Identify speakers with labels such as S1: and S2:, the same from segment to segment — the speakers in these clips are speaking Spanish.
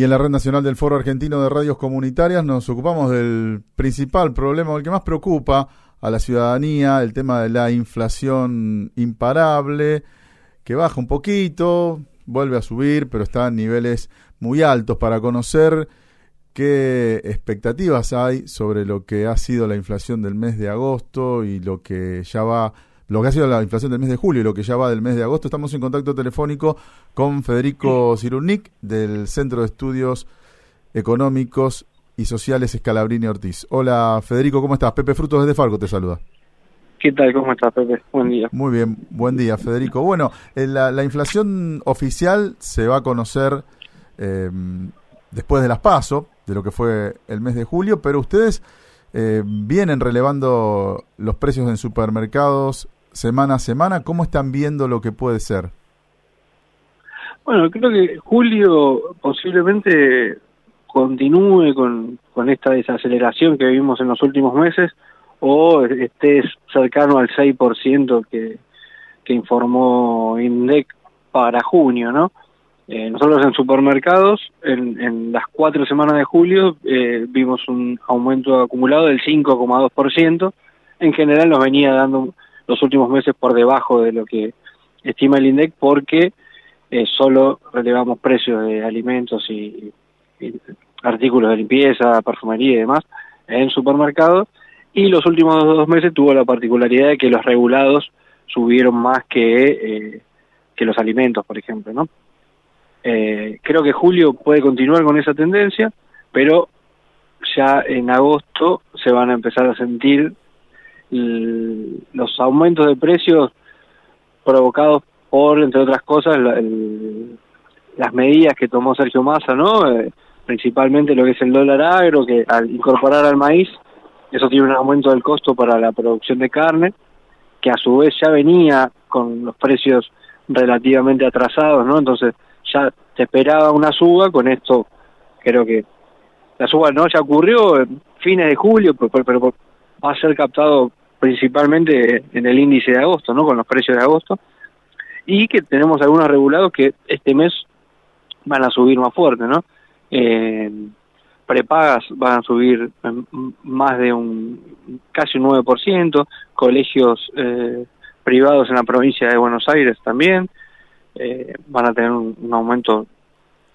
S1: Y en la Red Nacional del Foro Argentino de Radios Comunitarias nos ocupamos del principal problema, el que más preocupa a la ciudadanía, el tema de la inflación imparable, que baja un poquito, vuelve a subir, pero está en niveles muy altos para conocer qué expectativas hay sobre lo que ha sido la inflación del mes de agosto y lo que ya va lo que ha sido la inflación del mes de julio y lo que ya va del mes de agosto. Estamos en contacto telefónico con Federico Cirulnik del Centro de Estudios Económicos y Sociales Escalabrini Ortiz. Hola Federico, ¿cómo estás? Pepe Frutos desde Farco te saluda.
S2: ¿Qué tal? ¿Cómo estás, Pepe? Buen día.
S1: Muy bien, buen día, Federico. Bueno, eh, la, la inflación oficial se va a conocer eh, después de las PASO, de lo que fue el mes de julio, pero ustedes eh, vienen relevando los precios en supermercados semana a semana. ¿Cómo están viendo lo que puede ser?
S2: Bueno, creo que julio posiblemente continúe con, con esta desaceleración que vimos en los últimos meses o esté cercano al 6% que, que informó INDEC para junio, ¿no? Eh, nosotros en supermercados, en, en, las cuatro semanas de julio, eh, vimos un aumento acumulado del 5,2%. En general nos venía dando los últimos meses por debajo de lo que estima el INDEC porque eh, solo relevamos precios de alimentos y, artículos de limpieza, perfumería y demás en supermercados y los últimos dos meses tuvo la particularidad de que los regulados subieron más que, eh, que los alimentos, por ejemplo, ¿no? Eh, creo que julio puede continuar con esa tendencia, pero ya en agosto se van a empezar a sentir los aumentos de precios provocados por, entre otras cosas, la, el, las medidas que tomó Sergio Massa, ¿no? Eh, principalmente lo que es el dólar agro, que al incorporar al maíz, eso tiene un aumento del costo para la producción de carne, que a su vez ya venía con los precios relativamente atrasados, ¿no? Entonces ya se esperaba una suba, con esto creo que la suba no ya ocurrió en fines de julio, pero, pero va a ser captado principalmente en el índice de agosto, ¿no? Con los precios de agosto. Y que tenemos algunos regulados que este mes van a subir más fuerte, ¿no? Prepagas van a subir más de un casi un 9%, colegios eh, privados en la provincia de Buenos Aires también eh, van a tener un, un, aumento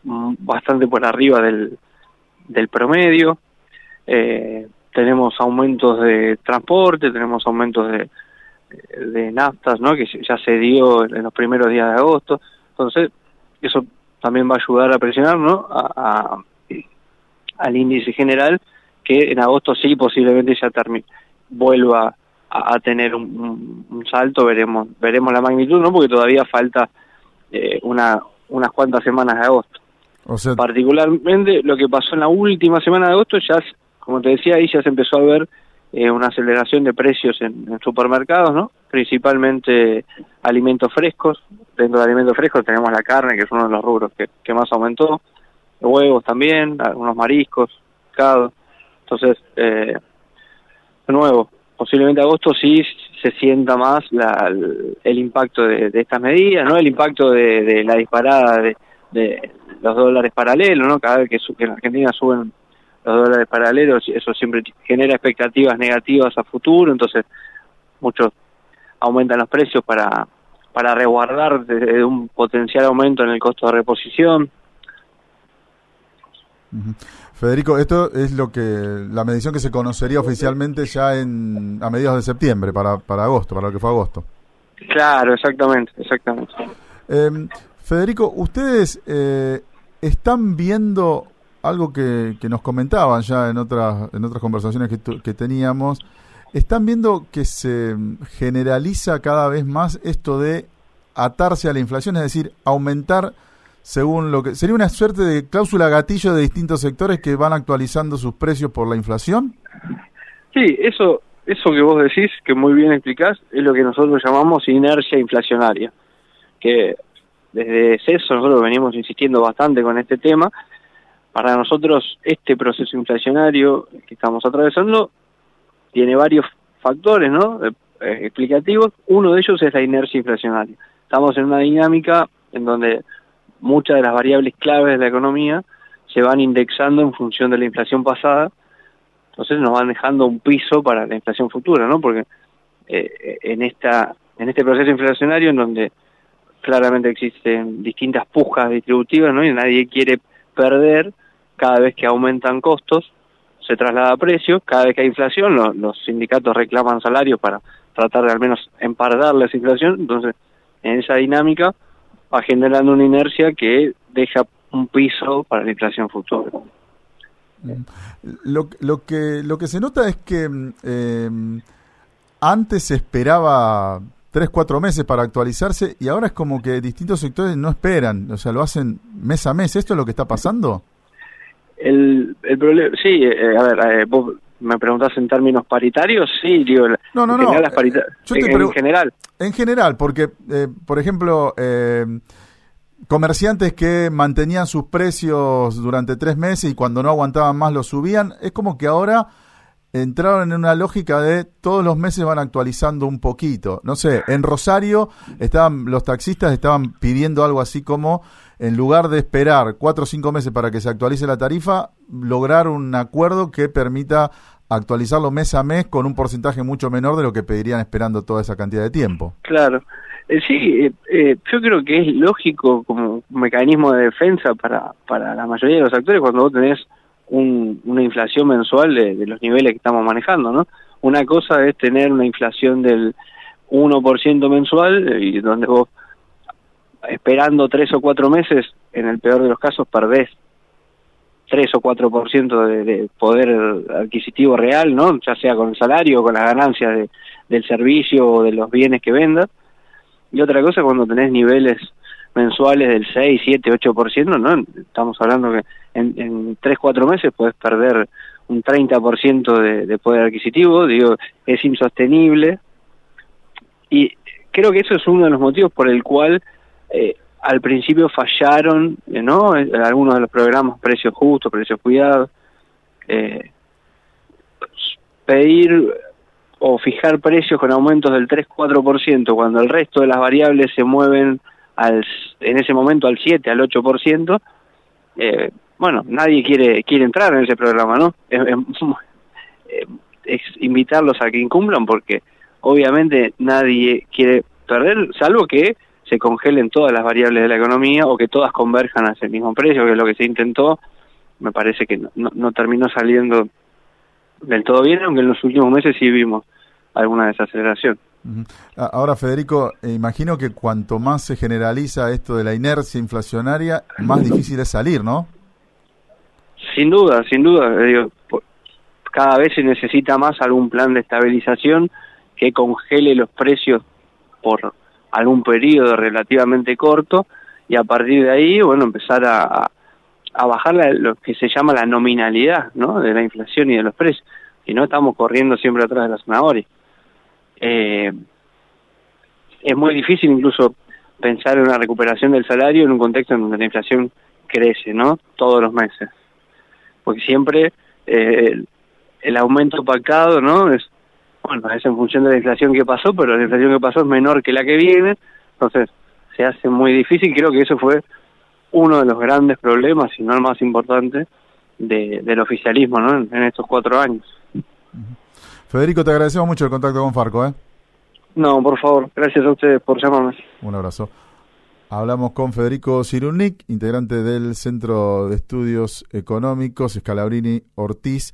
S2: bastante por arriba del, del promedio. Eh, tenemos aumentos de transporte, tenemos aumentos de, de naftas, ¿no? que ya se dio en los primeros días de agosto. Entonces, eso también va a ayudar a presionar ¿no? a, a, al índice general, que en agosto sí posiblemente ya termine, vuelva a, a tener un, un, un, salto, veremos veremos la magnitud, ¿no? porque todavía falta eh, una unas cuantas semanas de agosto.
S1: O sea...
S2: Particularmente lo que pasó en la última semana de agosto ya como te decía, ahí ya se empezó a ver eh, una aceleración de precios en, supermercados, ¿no? Principalmente alimentos frescos. Dentro de alimentos frescos tenemos la carne, que es uno de los rubros que, más aumentó. Huevos también, algunos mariscos, pescado. Entonces, eh, de nuevo, posiblemente agosto sí se sienta más la, el, impacto de, de, estas medidas, ¿no? El impacto de, de la disparada de, de, los dólares paralelos, ¿no? Cada vez que, su, que en Argentina suben los dólares paralelos, eso siempre genera expectativas negativas a futuro, entonces muchos aumentan los precios para, para resguardar de, un potencial aumento en el costo de reposición.
S1: Uh -huh. Federico, esto es lo que la medición que se conocería oficialmente ya en a mediados de septiembre para, para agosto, para lo que fue agosto.
S2: Claro, exactamente, exactamente.
S1: Eh, Federico, ustedes eh, están viendo algo que, que, nos comentaban ya en otras, en otras conversaciones que, que teníamos, están viendo que se generaliza cada vez más esto de atarse a la inflación, es decir, aumentar según lo que... ¿Sería una suerte de cláusula gatillo de distintos sectores que van actualizando sus precios por la inflación?
S2: Sí, eso, eso que vos decís, que muy bien explicás, es lo que nosotros llamamos inercia inflacionaria, que desde CESO nosotros venimos insistiendo bastante con este tema, para nosotros este proceso inflacionario que estamos atravesando tiene varios factores ¿no? Eh, explicativos. Uno de ellos es la inercia inflacionaria. Estamos en una dinámica en donde muchas de las variables claves de la economía se van indexando en función de la inflación pasada, entonces nos van dejando un piso para la inflación futura, ¿no? Porque eh, en esta en este proceso inflacionario en donde claramente existen distintas pujas distributivas, ¿no? Y nadie quiere perder cada vez que aumentan costos, se traslada a precios, cada vez que hay inflación, los sindicatos reclaman salarios para tratar de al menos empardar la inflación, entonces en esa dinámica va generando una inercia que deja un piso para la inflación futura.
S1: Lo, lo, que, lo que se nota es que eh, antes se esperaba tres, cuatro meses para actualizarse y ahora es como que distintos sectores no esperan, o sea, lo hacen mes a mes. ¿Esto es lo que está pasando?
S2: El, el problema, sí, eh, a ver, eh, vos me preguntás en términos paritarios, sí, digo,
S1: no, no, no,
S2: en, en, general.
S1: En general, porque, eh, por ejemplo, eh, comerciantes que mantenían sus precios durante tres meses y cuando no aguantaban más los subían, es como que ahora entraron en una lógica de todos los meses van actualizando un poquito. No sé, en Rosario estaban los taxistas estaban pidiendo algo así como en lugar de esperar cuatro o cinco meses para que se actualice la tarifa, lograr un acuerdo que permita actualizarlo mes a mes con un porcentaje mucho menor de lo que pedirían esperando toda esa cantidad de tiempo.
S2: Claro. Eh, sí, eh, eh, yo creo que es lógico como mecanismo de defensa para, para la mayoría de los actores cuando vos tenés una inflación mensual de, los niveles que estamos manejando, ¿no? Una cosa es tener una inflación del 1% mensual y donde vos esperando tres o cuatro meses, en el peor de los casos perdés 3 o 4% de, de poder adquisitivo real, ¿no? Ya sea con el salario o con las ganancias de, del servicio o de los bienes que vendas. Y otra cosa cuando tenés niveles mensuales del 6, 7, 8%, ¿no? Estamos hablando que en, en 3, 4 meses puedes perder un 30% de, de poder adquisitivo, digo, es insostenible. Y creo que eso es uno de los motivos por el cual eh, al principio fallaron, eh, ¿no? Algunos de los programas precios justos, precios cuidados. Eh, pedir o fijar precios con aumentos del 3-4% cuando el resto de las variables se mueven al, en ese momento al 7, al 8%, eh, bueno, nadie quiere quiere entrar en ese programa, ¿no? Es, es invitarlos a que incumplan porque obviamente nadie quiere perder, salvo que se congelen todas las variables de la economía o que todas converjan a ese mismo precio, que es lo que se intentó, me parece que no, no, terminó saliendo del todo bien, aunque en los últimos meses sí vimos alguna desaceleración.
S1: Ahora, Federico, eh, imagino que cuanto más se generaliza esto de la inercia inflacionaria, más difícil es salir, ¿no?
S2: Sin duda, sin duda. Digo, cada vez se necesita más algún plan de estabilización que congele los precios por algún periodo relativamente corto y a partir de ahí, bueno, empezar a, a bajar lo que se llama la nominalidad, ¿no? De la inflación y de los precios. Si no, estamos corriendo siempre atrás de la zanahoria. Eh, es muy difícil incluso pensar en una recuperación del salario en un contexto en donde la inflación crece, ¿no? Todos los meses. Porque siempre eh, el, el aumento pactado, ¿no? Es bueno, es en función de la inflación que pasó, pero la inflación que pasó es menor que la que viene, entonces se hace muy difícil. Creo que eso fue uno de los grandes problemas, si no el más importante, de, del oficialismo ¿no? en, estos cuatro años.
S1: Federico, te agradecemos mucho el contacto con Farco. ¿eh?
S2: No, por favor, gracias a ustedes por llamarme.
S1: Un abrazo. Hablamos con Federico Cirulnik, integrante del Centro de Estudios Económicos Escalabrini Ortiz.